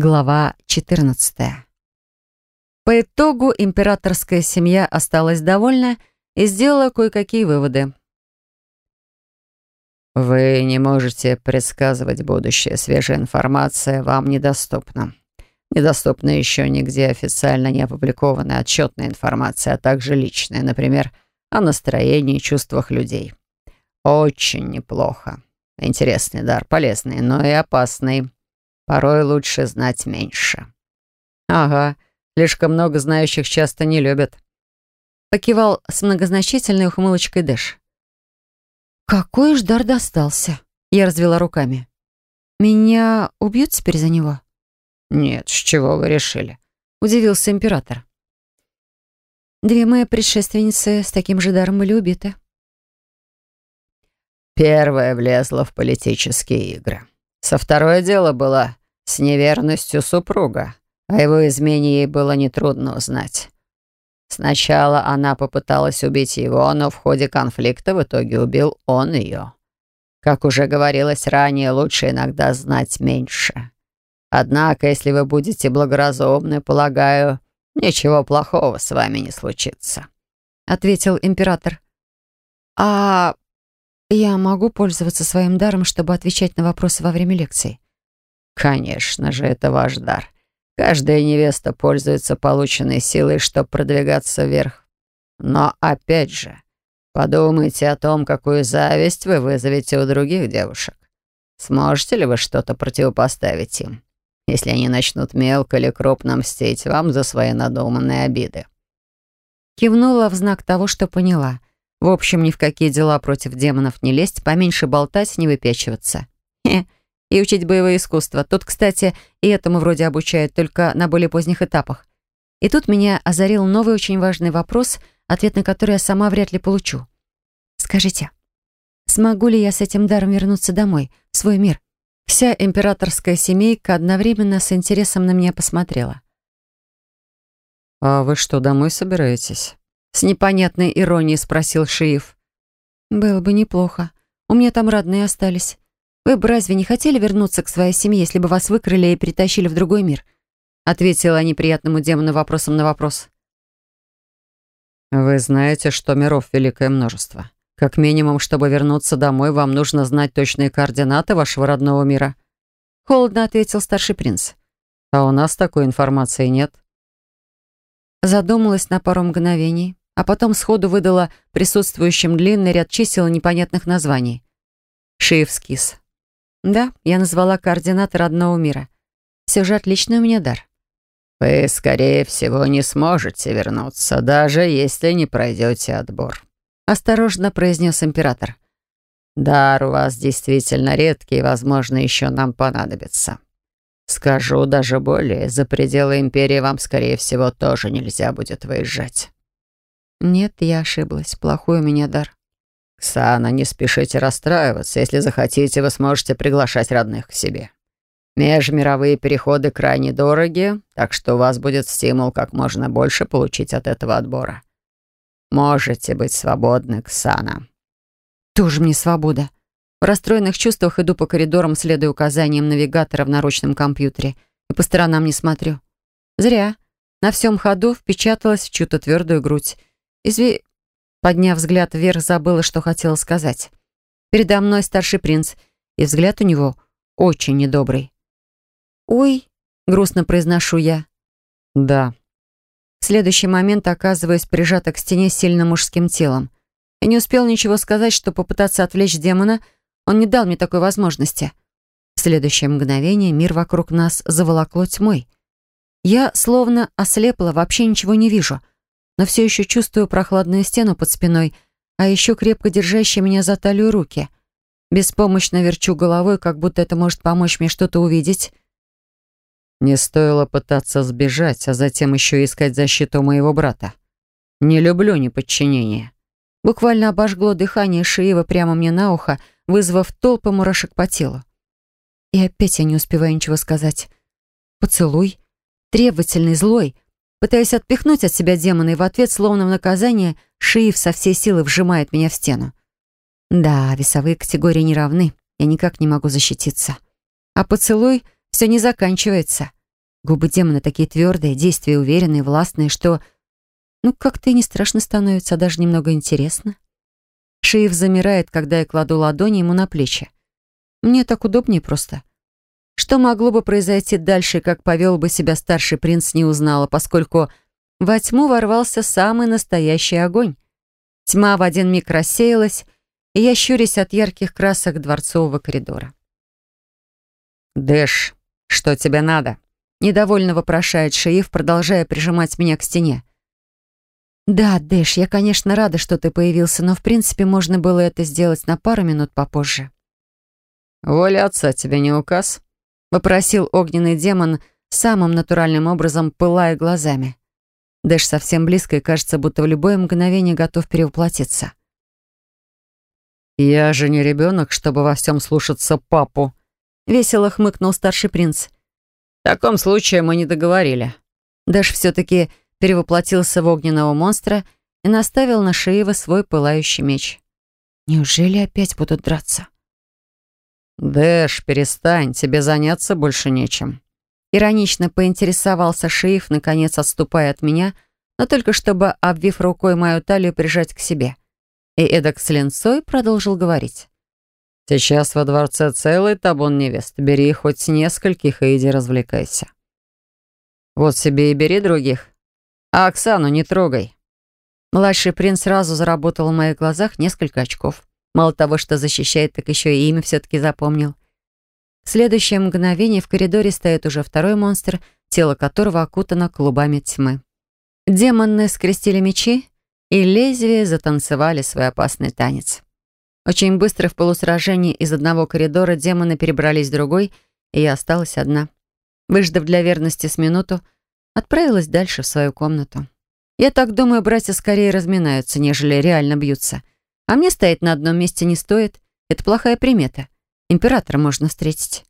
Глава 14. По итогу императорская семья осталась довольна и сделала кое-какие выводы. «Вы не можете предсказывать будущее. Свежая информация вам недоступна. Недоступна еще нигде официально не опубликованная отчетная информация, а также личная, например, о настроении и чувствах людей. Очень неплохо. Интересный дар, полезный, но и опасный. Порой лучше знать меньше. Ага, слишком много знающих часто не любят. Покивал с многозначительной ухмылочкой Дэш. Какой ж дар достался? Я развела руками. Меня убьют теперь за него? Нет, с чего вы решили? Удивился император. Две мои предшественницы с таким же даром были убиты. Первая влезла в политические игры. Со второе дело было с неверностью супруга. О его измене ей было нетрудно узнать. Сначала она попыталась убить его, но в ходе конфликта в итоге убил он ее. Как уже говорилось ранее, лучше иногда знать меньше. Однако, если вы будете благоразумны, полагаю, ничего плохого с вами не случится», — ответил император. «А я могу пользоваться своим даром, чтобы отвечать на вопросы во время лекции?» «Конечно же, это ваш дар. Каждая невеста пользуется полученной силой, чтобы продвигаться вверх. Но опять же, подумайте о том, какую зависть вы вызовете у других девушек. Сможете ли вы что-то противопоставить им, если они начнут мелко или крупно мстить вам за свои надуманные обиды?» Кивнула в знак того, что поняла. В общем, ни в какие дела против демонов не лезть, поменьше болтать, не выпячиваться. И учить боевое искусство. Тут, кстати, и этому вроде обучают, только на более поздних этапах. И тут меня озарил новый очень важный вопрос, ответ на который я сама вряд ли получу. Скажите, смогу ли я с этим даром вернуться домой, в свой мир? Вся императорская семейка одновременно с интересом на меня посмотрела. «А вы что, домой собираетесь?» С непонятной иронией спросил Шиев. «Было бы неплохо. У меня там родные остались. «Вы бы разве не хотели вернуться к своей семье, если бы вас выкрали и перетащили в другой мир?» Ответила неприятному демону вопросом на вопрос. «Вы знаете, что миров великое множество. Как минимум, чтобы вернуться домой, вам нужно знать точные координаты вашего родного мира». Холодно ответил старший принц. «А у нас такой информации нет». Задумалась на пару мгновений, а потом сходу выдала присутствующим длинный ряд чисел непонятных названий. Шиевскис, да, я назвала координаты родного мира. Все же отличный у меня дар. Вы, скорее всего, не сможете вернуться, даже если не пройдете отбор. Осторожно произнес император. Дар у вас действительно редкий, и, возможно, еще нам понадобится. Скажу даже более, за пределы империи вам, скорее всего, тоже нельзя будет выезжать. Нет, я ошиблась. Плохой у меня дар. «Ксана, не спешите расстраиваться. Если захотите, вы сможете приглашать родных к себе. Межмировые переходы крайне дороги, так что у вас будет стимул как можно больше получить от этого отбора. Можете быть свободны, Ксана». «Тоже мне свобода». В расстроенных чувствах иду по коридорам, следуя указаниям навигатора в наручном компьютере и по сторонам не смотрю. Зря. На всем ходу впечаталась в чью-то твердую грудь. Изви... Подняв взгляд вверх, забыла, что хотела сказать. Передо мной старший принц, и взгляд у него очень недобрый. «Ой», — грустно произношу я. «Да». В следующий момент оказываюсь прижата к стене сильным мужским телом. И не успел ничего сказать, что попытаться отвлечь демона, он не дал мне такой возможности. В следующее мгновение мир вокруг нас заволокло тьмой. Я словно ослепла, вообще ничего не вижу — но все еще чувствую прохладную стену под спиной, а еще крепко держащие меня за талию руки. Беспомощно верчу головой, как будто это может помочь мне что-то увидеть. Не стоило пытаться сбежать, а затем еще искать защиту моего брата. Не люблю неподчинение. Буквально обожгло дыхание Шиева прямо мне на ухо, вызвав толпы мурашек по телу. И опять я не успеваю ничего сказать. Поцелуй. Требовательный, злой — Пытаюсь отпихнуть от себя демона, и в ответ, словно в наказание, Шиев со всей силы вжимает меня в стену. Да, весовые категории не равны. Я никак не могу защититься. А поцелуй все не заканчивается. Губы демона такие твердые, действия уверенные, властные, что... Ну, как-то и не страшно становится, а даже немного интересно. Шиев замирает, когда я кладу ладони ему на плечи. Мне так удобнее просто. Что могло бы произойти дальше, как повел бы себя старший принц, не узнала, поскольку во тьму ворвался самый настоящий огонь. Тьма в один миг рассеялась, и я щурюсь от ярких красок дворцового коридора. «Дэш, что тебе надо?» Недовольно вопрошает Шиев, продолжая прижимать меня к стене. «Да, Дэш, я, конечно, рада, что ты появился, но, в принципе, можно было это сделать на пару минут попозже». «Воля отца тебе не указ?» — попросил огненный демон, самым натуральным образом пылая глазами. Дэш совсем близко и кажется, будто в любое мгновение готов перевоплотиться. «Я же не ребенок, чтобы во всем слушаться папу», — весело хмыкнул старший принц. «В таком случае мы не договорили». Дэш все-таки перевоплотился в огненного монстра и наставил на Шиева свой пылающий меч. «Неужели опять будут драться?» «Дэш, перестань, тебе заняться больше нечем». Иронично поинтересовался Шиев, наконец отступая от меня, но только чтобы, обвив рукой мою талию, прижать к себе — и эдак с линцой продолжил говорить. «Сейчас во дворце целый табун невест. Бери хоть нескольких и иди развлекайся. Вот себе и бери других. А Оксану не трогай». Младший принц сразу заработал в моих глазах несколько очков. Мало того, что защищает, так еще и имя все-таки запомнил. В следующее мгновение в коридоре стоит уже второй монстр, тело которого окутано клубами тьмы. Демоны скрестили мечи и лезвия затанцевали свой опасный танец. Очень быстро в полусражении из одного коридора демоны перебрались в другой, и я осталась одна. Выждав для верности с минуту, отправилась дальше в свою комнату. Я так думаю, братья скорее разминаются, нежели реально бьются. А мне стоять на одном месте не стоит. Это плохая примета. Императора можно встретить.